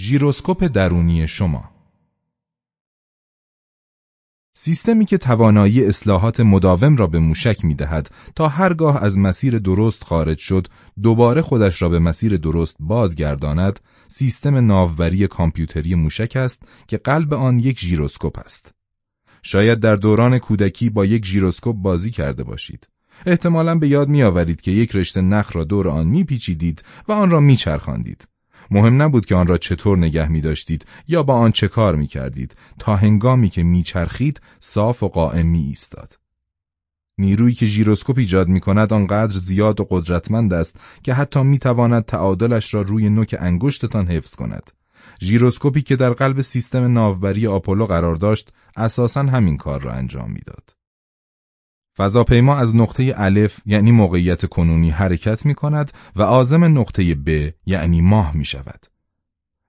ژیروسکوپ درونی شما. سیستمی که توانایی اصلاحات مداوم را به موشک می دهد تا هرگاه از مسیر درست خارج شد دوباره خودش را به مسیر درست بازگرداند سیستم ناوبری کامپیوتری موشک است که قلب آن یک ژیروسکوپ است. شاید در دوران کودکی با یک ژیروسکوپ بازی کرده باشید. احتمالا به یاد میآورید که یک رشته نخ را دور آن میپیچیدید و آن را میچرخاندید. مهم نبود که آن را چطور نگه می داشتید یا با آن چه کار می کردید تا هنگامی که می چرخید صاف و قائم می ایستاد. نیرویی که ژیروسکوپ ایجاد می کند آنقدر زیاد و قدرتمند است که حتی می تواند تعادلش را روی نوک انگشتتان حفظ کند. ژیروسکوپی که در قلب سیستم ناوبری آپولو قرار داشت اساساً همین کار را انجام می‌داد. فضاپیما از نقطه الف یعنی موقعیت کنونی حرکت می کند و آزم نقطه ب یعنی ماه می شود.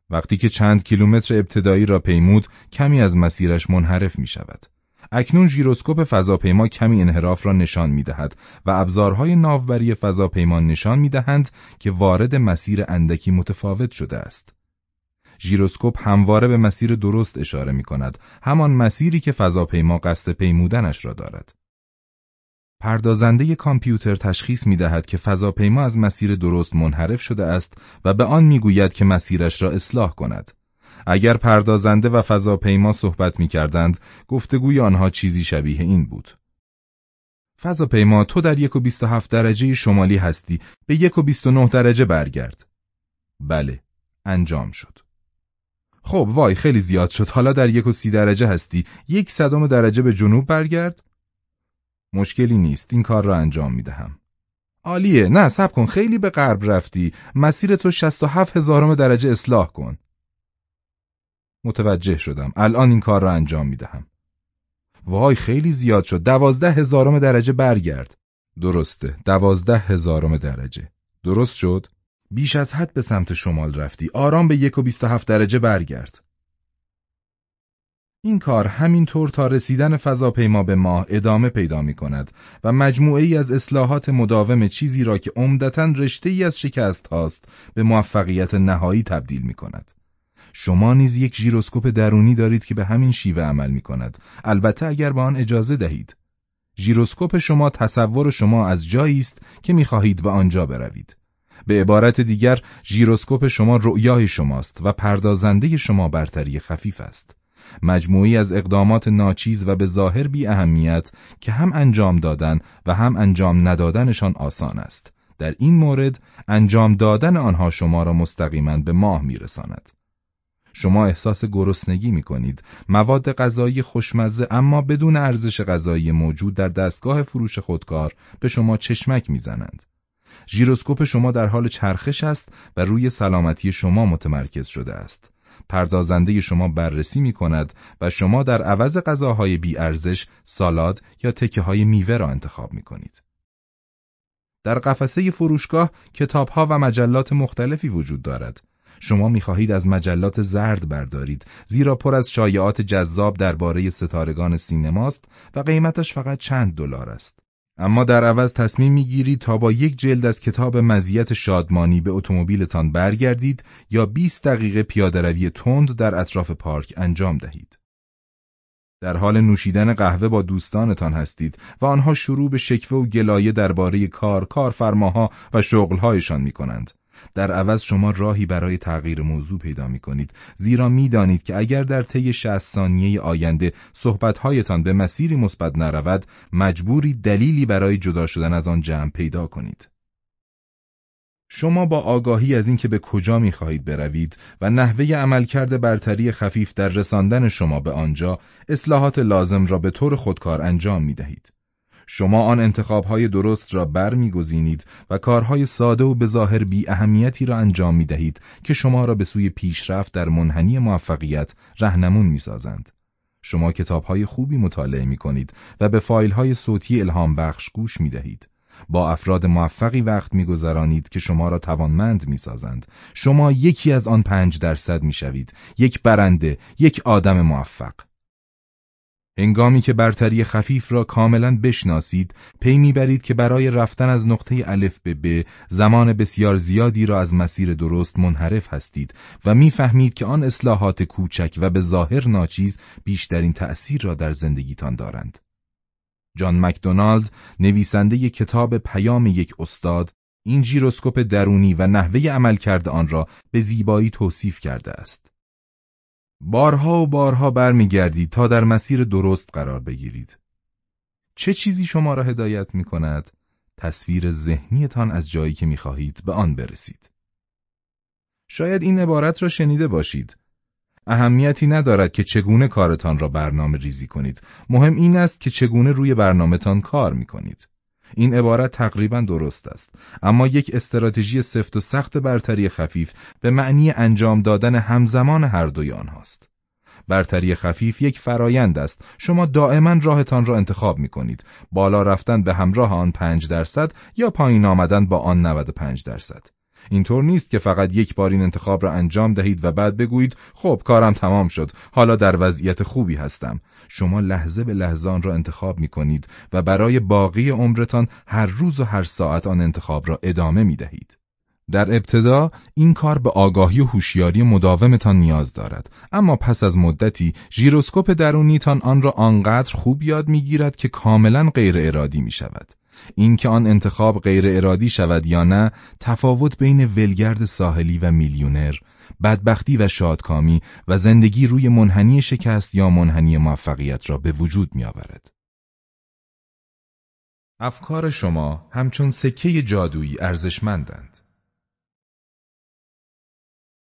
وقتی که چند کیلومتر ابتدایی را پیمود کمی از مسیرش منحرف می شود. اکنون ژیروسکوپ فضاپیما کمی انحراف را نشان می دهد و ابزارهای ناوبری فضاپیما نشان می دهند که وارد مسیر اندکی متفاوت شده است. ژیروسکوپ همواره به مسیر درست اشاره می کند، همان مسیری که فضاپیما قصد پیمودنش را دارد. پردازنده کامپیوتر تشخیص می دهد که فضاپیما از مسیر درست منحرف شده است و به آن می گوید که مسیرش را اصلاح کند. اگر پردازنده و فضاپیما صحبت می کردند، گفتگوی آنها چیزی شبیه این بود. فضاپیما تو در یک و بیست و هفت درجه شمالی هستی به یک و بیست و نه درجه برگرد. بله، انجام شد. خب وای خیلی زیاد شد حالا در یک و سی درجه هستی یک صدم درجه به جنوب برگرد مشکلی نیست این کار را انجام می دهم. عالیه نه سب کن خیلی به غرب رفتی. مسیر تو 67 هزارم درجه اصلاح کن. متوجه شدم الان این کار را انجام می دهم. وای خیلی زیاد شد. دوازده هزارم درجه برگرد. درسته دوازده هزارم درجه. درست شد؟ بیش از حد به سمت شمال رفتی. آرام به یک و بیست هفت درجه برگرد. این کار همینطور تا رسیدن فضاپیما به ماه ادامه پیدا می کند و مجموعه ای از اصلاحات مداوم چیزی را که عمدتا رشته ای از شکست هاست به موفقیت نهایی تبدیل می کند. شما نیز یک ژیروسکوپ درونی دارید که به همین شیوه عمل می کند. البته اگر به آن اجازه دهید. ژیروسکوپ شما تصور شما از جایی است که می خواهید به آنجا بروید. به عبارت دیگر ژیروسکوپ شما رؤیای شماست و پردازنده شما برتری خفیف است. مجموعی از اقدامات ناچیز و به ظاهر بی اهمیت که هم انجام دادن و هم انجام ندادنشان آسان است. در این مورد انجام دادن آنها شما را مستقیما به ماه میرساند. شما احساس گرسنگی می کنید. مواد غذایی خوشمزه اما بدون ارزش غذایی موجود در دستگاه فروش خودکار به شما چشمک می‌زنند. ژیروسکوپ شما در حال چرخش است و روی سلامتی شما متمرکز شده است. پردازنده شما بررسی می کند و شما در عوض غذاهای بی ارزش سالاد یا تکه های میوه را انتخاب می کنید. در قفسه فروشگاه کتابها و مجلات مختلفی وجود دارد. شما می خواهید از مجلات زرد بردارید زیرا پر از شایعات جذاب درباره ستارگان سینماست و قیمتش فقط چند دلار است. اما در عوض تصمیم می‌گیرید تا با یک جلد از کتاب مزیت شادمانی به اتومبیلتان برگردید یا 20 دقیقه پیادهروی تند در اطراف پارک انجام دهید. در حال نوشیدن قهوه با دوستانتان هستید و آنها شروع به شکوه و گلایه درباره کار، کارفرماها و شغلهایشان می کنند. در عوض شما راهی برای تغییر موضوع پیدا می کنید زیرا می دانید که اگر در طی 60 ثانیه آینده صحبتهایتان به مسیری مثبت نرود مجبوری دلیلی برای جدا شدن از آن جمع پیدا کنید. شما با آگاهی از اینکه به کجا می خواهید بروید و نحوه عملکرد برتری خفیف در رساندن شما به آنجا اصلاحات لازم را به طور خودکار انجام می دهید. شما آن انتخابهای درست را برمیگزینید و کارهای ساده و به ظاهر بی اهمیتی را انجام می دهید که شما را به سوی پیشرفت در منحنی موفقیت رهنمون می سازند. شما کتابهای خوبی مطالعه می کنید و به فایلهای صوتی الهام بخش گوش می دهید. با افراد موفقی وقت میگذرانید که شما را توانمند می‌سازند. شما یکی از آن پنج درصد می‌شوید. یک برنده، یک آدم موفق. هنگامی که برتری خفیف را کاملا بشناسید، پی می‌برید که برای رفتن از نقطه الف به ب زمان بسیار زیادی را از مسیر درست منحرف هستید و می‌فهمید که آن اصلاحات کوچک و به ظاهر ناچیز بیشترین تأثیر را در زندگیتان دارند. جان مکدونالد نویسنده کتاب پیام یک استاد این ژیروسکوپ درونی و نحوه عملکرد آن را به زیبایی توصیف کرده است. بارها و بارها برمیگردید تا در مسیر درست قرار بگیرید. چه چیزی شما را هدایت می کند؟ تصویر ذهنیتان از جایی که می خواهید به آن برسید. شاید این عبارت را شنیده باشید. اهمیتی ندارد که چگونه کارتان را برنامه ریزی کنید. مهم این است که چگونه روی برنامهتان کار می کنید. این عبارت تقریبا درست است. اما یک استراتژی سفت و سخت برتری خفیف به معنی انجام دادن همزمان هر دوی آنهاست برتری خفیف یک فرایند است. شما دائما راهتان را انتخاب می کنید بالا رفتن به همراه آن 5 درصد یا پایین آمدن با آن 95 درصد. اینطور نیست که فقط یک بار این انتخاب را انجام دهید و بعد بگویید خب کارم تمام شد. حالا در وضعیت خوبی هستم. شما لحظه به لحظه آن را انتخاب می کنید و برای باقی عمرتان هر روز و هر ساعت آن انتخاب را ادامه می دهید. در ابتدا این کار به آگاهی و هوشیاری مداومتان نیاز دارد. اما پس از مدتی ژیروسکوپ درونیتان آن را آنقدر خوب یاد می‌گیرد که کاملا غیر ارادی می شود اینکه آن انتخاب غیر ارادی شود یا نه تفاوت بین ولگرد ساحلی و میلیونر بدبختی و شادکامی و زندگی روی منحنی شکست یا منحنی موفقیت را به وجود می آورد. افکار شما همچون سکه جادویی ارزشمندند.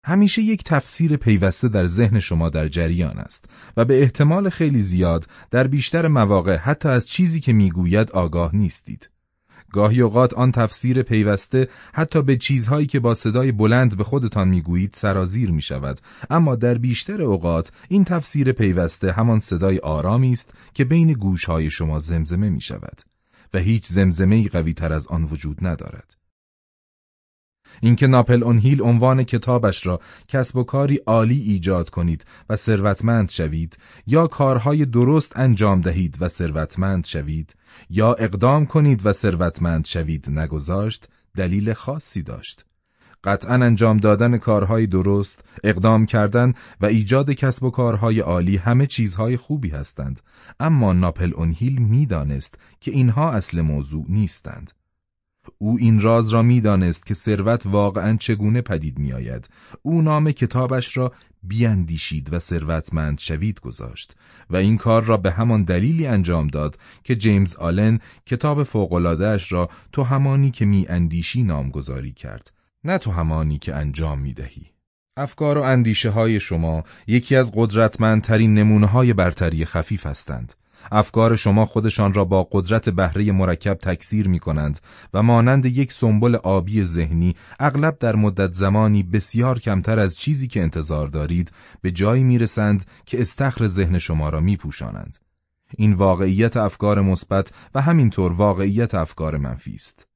همیشه یک تفسیر پیوسته در ذهن شما در جریان است و به احتمال خیلی زیاد در بیشتر مواقع حتی از چیزی که می‌گوید آگاه نیستید. گاهی اوقات آن تفسیر پیوسته حتی به چیزهایی که با صدای بلند به خودتان می‌گویید سرازیر می شود اما در بیشتر اوقات این تفسیر پیوسته همان صدای آرامی است که بین گوشهای شما زمزمه می شود و هیچ زمزمه قوی تر از آن وجود ندارد اینکه ناپل اون هیل عنوان کتابش را کسب و کاری عالی ایجاد کنید و ثروتمند شوید یا کارهای درست انجام دهید و ثروتمند شوید یا اقدام کنید و ثروتمند شوید نگذاشت دلیل خاصی داشت قطعا انجام دادن کارهای درست، اقدام کردن و ایجاد کسب و کارهای عالی همه چیزهای خوبی هستند، اما ناپل اونهیل می‌دانست که اینها اصل موضوع نیستند. او این راز را می‌دانست که ثروت واقعا چگونه پدید میآید. او نام کتابش را بیاندیشید و ثروتمند شوید گذاشت و این کار را به همان دلیلی انجام داد که جیمز آلن کتاب فوقلادهش را تو همانی که میاندیشی نامگذاری کرد. نه تو همانی که انجام می‌دهی. افکار و اندیشه های شما یکی از قدرتمندترین نمونه های برتری خفیف هستند. افکار شما خودشان را با قدرت بهره مرکب تکثیر می کنند و مانند یک سنبل آبی ذهنی اغلب در مدت زمانی بسیار کمتر از چیزی که انتظار دارید به جایی می رسند که استخر ذهن شما را می پوشانند. این واقعیت افکار مثبت و همینطور واقعیت افکار منفی است.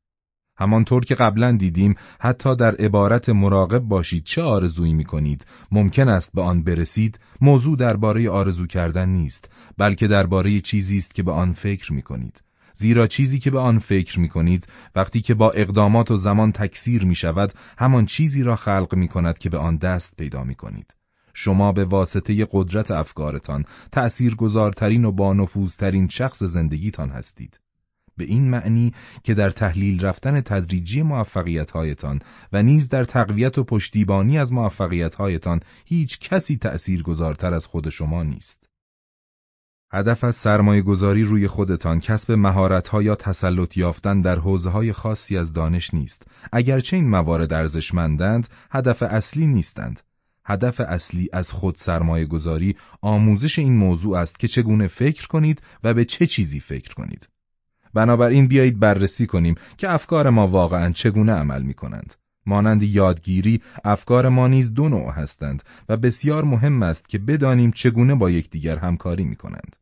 همانطور که قبلا دیدیم حتی در عبارت مراقب باشید چه آرزویی می کنید ممکن است به آن برسید. موضوع درباره آرزو کردن نیست بلکه درباره چیزی است که به آن فکر می کنید زیرا چیزی که به آن فکر می کنید وقتی که با اقدامات و زمان تکثیر می شود همان چیزی را خلق می کند که به آن دست پیدا می کنید شما به واسطه قدرت افکارتان تأثیر گذارترین و با نفوذترین شخص زندگیتان هستید. به این معنی که در تحلیل رفتن تدریجی موفقیت‌هایتان و نیز در تقویت و پشتیبانی از موفقیت‌هایتان هیچ کسی تأثیر گذارتر از خود شما نیست. هدف از سرمایه گذاری روی خودتان کسب مهارت‌ها یا تسلط یافتن در حوزه‌های خاصی از دانش نیست. اگرچه این موارد ارزشمندند، هدف اصلی نیستند. هدف اصلی از خود سرمایه گذاری آموزش این موضوع است که چگونه فکر کنید و به چه چیزی فکر کنید. بنابراین بیایید بررسی کنیم که افکار ما واقعا چگونه عمل می کنند. مانند یادگیری افکار ما نیز دو نوع هستند و بسیار مهم است که بدانیم چگونه با یکدیگر همکاری می کنند.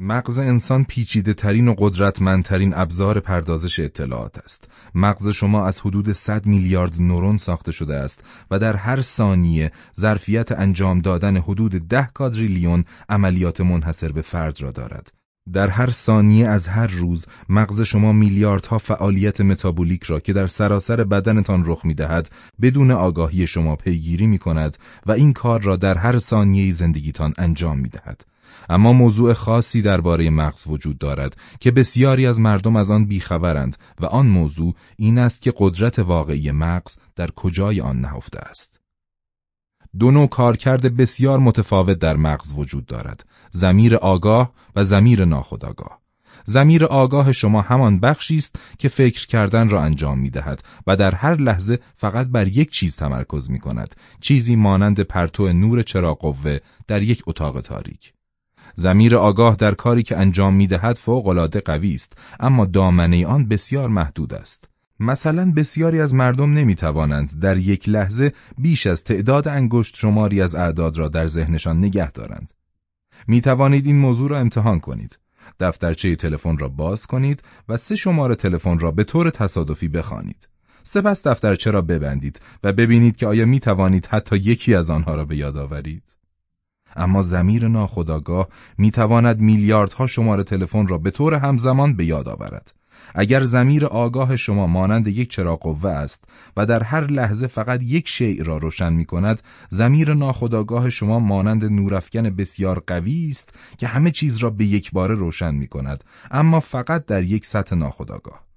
مغز انسان پیچیده ترین و قدرتمندترین ابزار پردازش اطلاعات است. مغز شما از حدود 100 میلیارد نورون ساخته شده است و در هر ثانیه ظرفیت انجام دادن حدود 10 کادریلیون عملیات منحصر به فرد را دارد. در هر ثانیه از هر روز مغز شما میلیاردها فعالیت متابولیک را که در سراسر بدنتان رخ می‌دهد بدون آگاهی شما پیگیری می کند و این کار را در هر ثانیه زندگیتان انجام می دهد. اما موضوع خاصی درباره مغز وجود دارد که بسیاری از مردم از آن بیخبرند و آن موضوع این است که قدرت واقعی مغز در کجای آن نهفته است. دو نوع کارکرد بسیار متفاوت در مغز وجود دارد. زمیر آگاه و زمیر ناخودآگاه. زمیر آگاه شما همان بخشی است که فکر کردن را انجام می دهد و در هر لحظه فقط بر یک چیز تمرکز می کند چیزی مانند پرتو نور چراغ قوه در یک اتاق تاریک. زمیر آگاه در کاری که انجام می دهد فوقالعاده قوی است اما دامنه آن بسیار محدود است. مثلا بسیاری از مردم نمی توانند در یک لحظه بیش از تعداد انگشت شماری از اعداد را در ذهنشان نگه دارند. می توانید این موضوع را امتحان کنید. دفترچه تلفن را باز کنید و سه شماره تلفن را به طور تصادفی بخوانید. سپس دفترچه را ببندید و ببینید که آیا می توانید حتی یکی از آنها را به یاد آورید. اما زمیر ناخداگاه می تواند میلیاردها شماره تلفن را به طور همزمان به یاد آورد. اگر زمیر آگاه شما مانند یک چراغ قوه است و در هر لحظه فقط یک شیء را روشن می کند، زمیر ناخودآگاه شما مانند نورافکن بسیار قوی است که همه چیز را به یک باره روشن می کند، اما فقط در یک سطح ناخودآگاه.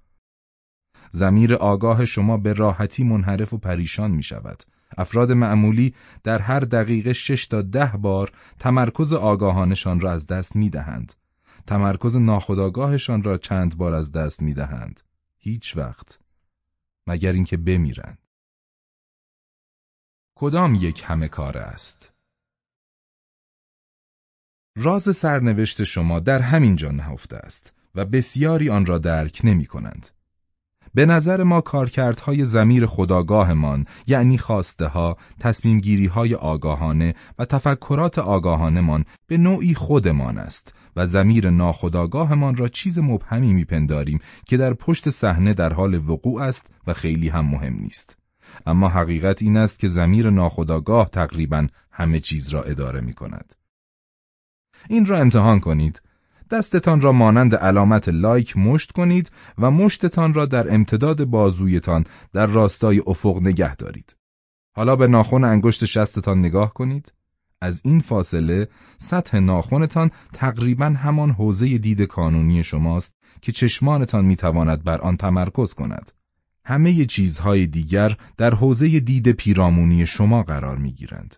زمیر آگاه شما به راحتی منحرف و پریشان می شود. افراد معمولی در هر دقیقه شش تا ده بار تمرکز آگاهانشان را از دست می دهند. تمرکز ناخودآگاهشان را چند بار از دست می دهند. هیچ وقت. مگر اینکه بمیرند. کدام یک همه کار است؟ راز سرنوشت شما در همین جا نهفته است و بسیاری آن را درک نمی کنند. به نظر ما کارکردهای زمیر خداگاهمان یعنی خواسته ها، تصمیم گیری های آگاهانه و تفکرات آگاهانمان به نوعی خودمان است و زمیر ناخداگاهمان را چیز مبهمی میپنداریم که در پشت صحنه در حال وقوع است و خیلی هم مهم نیست. اما حقیقت این است که زمیر ناخداگاه تقریبا همه چیز را اداره می کند. این را امتحان کنید دستتان را مانند علامت لایک مشت کنید و مشتتان را در امتداد بازویتان در راستای افق نگه دارید. حالا به ناخن انگشت شستتان نگاه کنید. از این فاصله سطح ناخنتان تقریبا همان حوزه دید کانونی شماست که چشمانتان می‌تواند بر آن تمرکز کند. همه چیزهای دیگر در حوزه دید پیرامونی شما قرار می‌گیرند.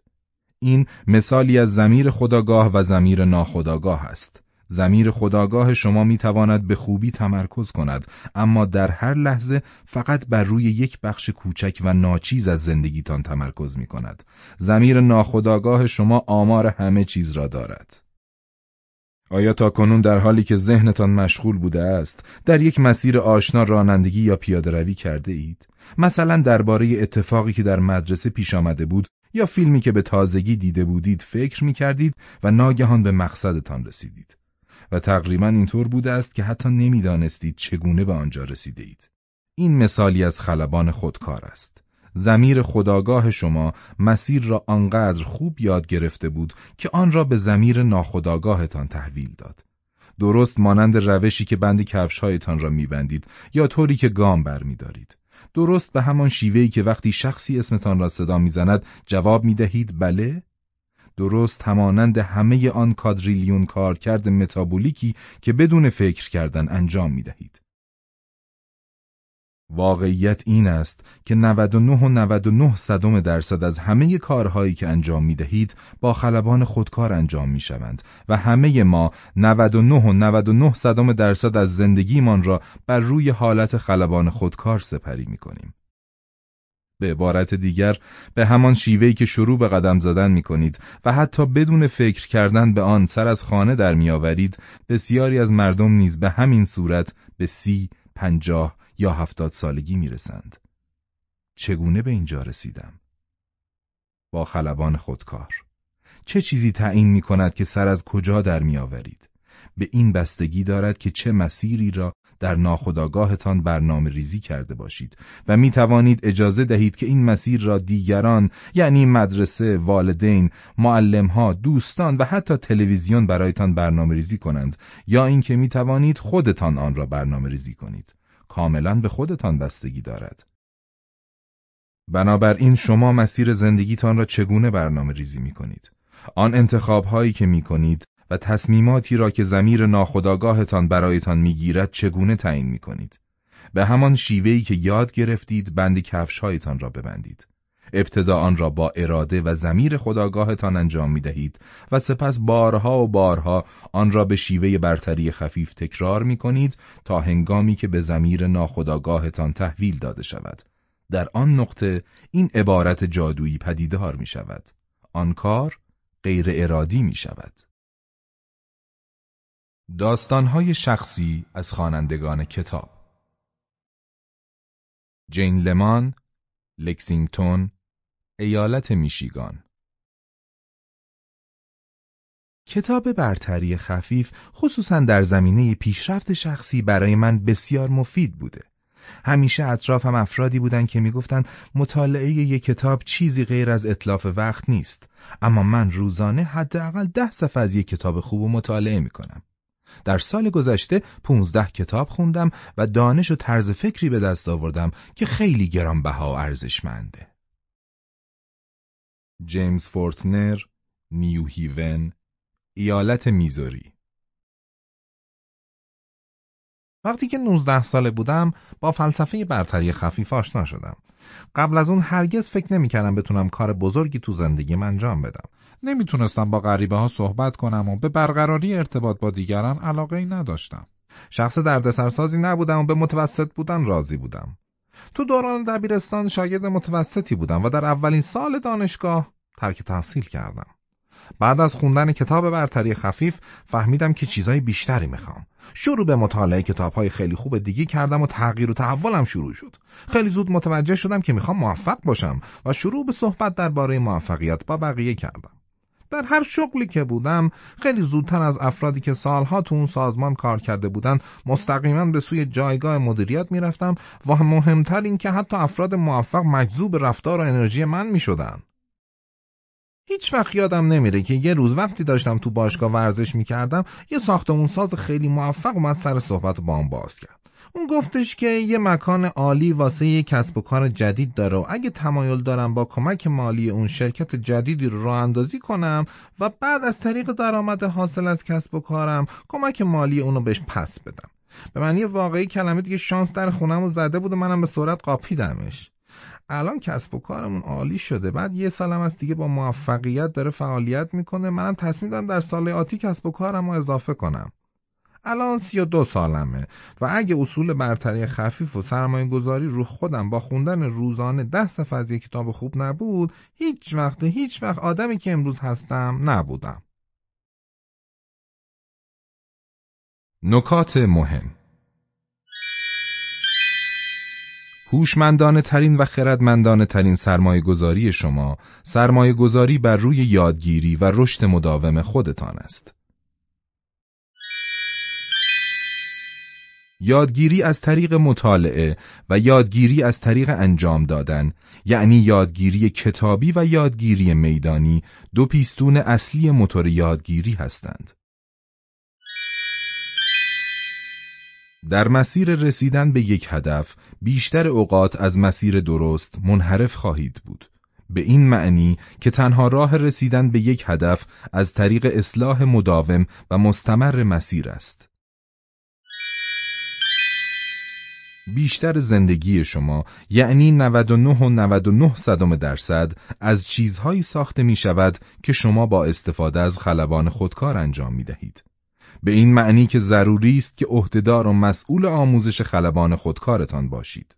این مثالی از زمیر خداگاه و زمیر ناخداگاه است. زمیر خداگاه شما می تواند به خوبی تمرکز کند اما در هر لحظه فقط بر روی یک بخش کوچک و ناچیز از زندگیتان تمرکز می کند. زمیر ناخداگاه شما آمار همه چیز را دارد. آیا تا کنون در حالی که ذهنتان مشغول بوده است در یک مسیر آشنا رانندگی یا پیاده روی کرده اید؟ مثلا درباره اتفاقی که در مدرسه پیش آمده بود یا فیلمی که به تازگی دیده بودید فکر می کردید و ناگهان به مقصدتان رسیدید. و تقریبا اینطور بوده است که حتی نمی‌دانستید چگونه به آنجا رسیده اید. این مثالی از خلبان خودکار است. زمیر خداگاه شما مسیر را آنقدر خوب یاد گرفته بود که آن را به زمیر ناخداگاهتان تحویل داد. درست مانند روشی که بند کفشهایتان را میبندید یا طوری که گام برمیدارید. درست به همان شیوهی که وقتی شخصی اسمتان را صدا می‌زند جواب می‌دهید بله درست همانند همه آن کادریلیون کارکرد متابولیکی که بدون فکر کردن انجام می دهید. واقعیت این است که 99 و 99 صدم درصد از همه کارهایی که انجام می دهید با خلبان خودکار انجام می شوند و همه ما 99 و 99 صدم درصد از زندگیمان را بر روی حالت خلبان خودکار سپری می کنیم. به عبارت دیگر به همان شیوهی که شروع به قدم زدن می کنید و حتی بدون فکر کردن به آن سر از خانه در میآورید بسیاری از مردم نیز به همین صورت به سی، پنجاه یا هفتاد سالگی می رسند. چگونه به اینجا رسیدم؟ با خلبان خودکار چه چیزی تعیین می کند که سر از کجا در میآورید؟ به این بستگی دارد که چه مسیری را در ناخودآگاهتان برنامه ریزی کرده باشید و می توانید اجازه دهید که این مسیر را دیگران یعنی مدرسه، والدین، معلمها، دوستان و حتی تلویزیون برایتان برنامه ریزی کنند یا اینکه می توانید خودتان آن را برنامه ریزی کنید. کاملا به خودتان بستگی دارد. بنابراین شما مسیر زندگیتان را چگونه برنامه ریزی می کنید؟ آن انتخاب هایی که می کنید و تصمیماتی را که زمیر ناخداگاهتان برایتان می‌گیرد چگونه تعیین می کنید؟ به همان شیوهی که یاد گرفتید بند کفشهایتان را ببندید. ابتدا آن را با اراده و زمیر خداگاهتان انجام می دهید و سپس بارها و بارها آن را به شیوه برتری خفیف تکرار می کنید تا هنگامی که به زمیر ناخداگاهتان تحویل داده شود. در آن نقطه این عبارت جادویی پدیدار می شود. آن کار غیر ارادی می شود. داستانهای شخصی از خوانندگان کتاب جین لمان، لکسینگتون، ایالت میشیگان کتاب برتری خفیف خصوصا در زمینه پیشرفت شخصی برای من بسیار مفید بوده. همیشه اطرافم افرادی بودند که می‌گفتند مطالعه یک کتاب چیزی غیر از اطلاف وقت نیست اما من روزانه حداقل ده صفحه از یک کتاب خوب و مطالعه می‌کنم. در سال گذشته 15 کتاب خوندم و دانش و طرز فکری به دست آوردم که خیلی گرانبها و ارزشمنده. جیمز فورتنر، نیو هیون، ایالت میزوری وقتی که 19 ساله بودم با فلسفه برتری خفیف آشنا شدم. قبل از اون هرگز فکر نمی‌کردم بتونم کار بزرگی تو زندگیم انجام بدم. نمی‌تونستم با غریبه ها صحبت کنم و به برقراری ارتباط با دیگران علاقه ای نداشتم. شخص دردسرسازی نبودم و به متوسط بودن راضی بودم. تو دوران دبیرستان شاگرد متوسطی بودم و در اولین سال دانشگاه ترک تحصیل کردم. بعد از خوندن کتاب برتری خفیف فهمیدم که چیزای بیشتری می‌خوام. شروع به مطالعه کتابهای خیلی خوب دیگه کردم و تغییر و تحولم شروع شد. خیلی زود متوجه شدم که می‌خوام موفق باشم و شروع به صحبت درباره موفقیت با بقیه کردم. در هر شغلی که بودم خیلی زودتر از افرادی که سالها تو اون سازمان کار کرده بودن مستقیما به سوی جایگاه مدیریت می‌رفتم و مهمتر این که حتی افراد موفق مجذوب رفتار و انرژی من می‌شدن. هیچ وقت یادم نمیره که یه روز وقتی داشتم تو باشگاه ورزش می‌کردم یه ساختمون ساز خیلی موفق اومد سر صحبت با هم باز کرد. اون گفتش که یه مکان عالی واسه یه کسب و کار جدید داره و اگه تمایل دارم با کمک مالی اون شرکت جدیدی رو راه اندازی کنم و بعد از طریق درآمد حاصل از کسب و کارم کمک مالی اونو بهش پس بدم. به معنی واقعی کلمه دیگه شانس در خونم رو زده بود و منم به سرعت قاپیدمش. الان کسب و کارمون عالی شده بعد یه سالم از دیگه با موفقیت داره فعالیت می‌کنه منم تصمیم دارم در سال آتی کسب و کارم رو اضافه کنم الان سی و دو سالمه و اگه اصول برتری خفیف و سرمایه گذاری رو خودم با خوندن روزانه ده صفحه از یک کتاب خوب نبود هیچ وقت هیچ وقت آدمی که امروز هستم نبودم نکات مهم هوشمندانه ترین و خردمندانه ترین سرمایه گذاری شما سرمایه گذاری بر روی یادگیری و رشد مداوم خودتان است. یادگیری از طریق مطالعه و یادگیری از طریق انجام دادن یعنی یادگیری کتابی و یادگیری میدانی دو پیستون اصلی موتور یادگیری هستند. در مسیر رسیدن به یک هدف بیشتر اوقات از مسیر درست منحرف خواهید بود. به این معنی که تنها راه رسیدن به یک هدف از طریق اصلاح مداوم و مستمر مسیر است. بیشتر زندگی شما یعنی 99 و 99 صدم درصد از چیزهایی ساخته می شود که شما با استفاده از خلبان خودکار انجام می دهید. به این معنی که ضروری است که عهدهدار و مسئول آموزش خلبان خودکارتان باشید.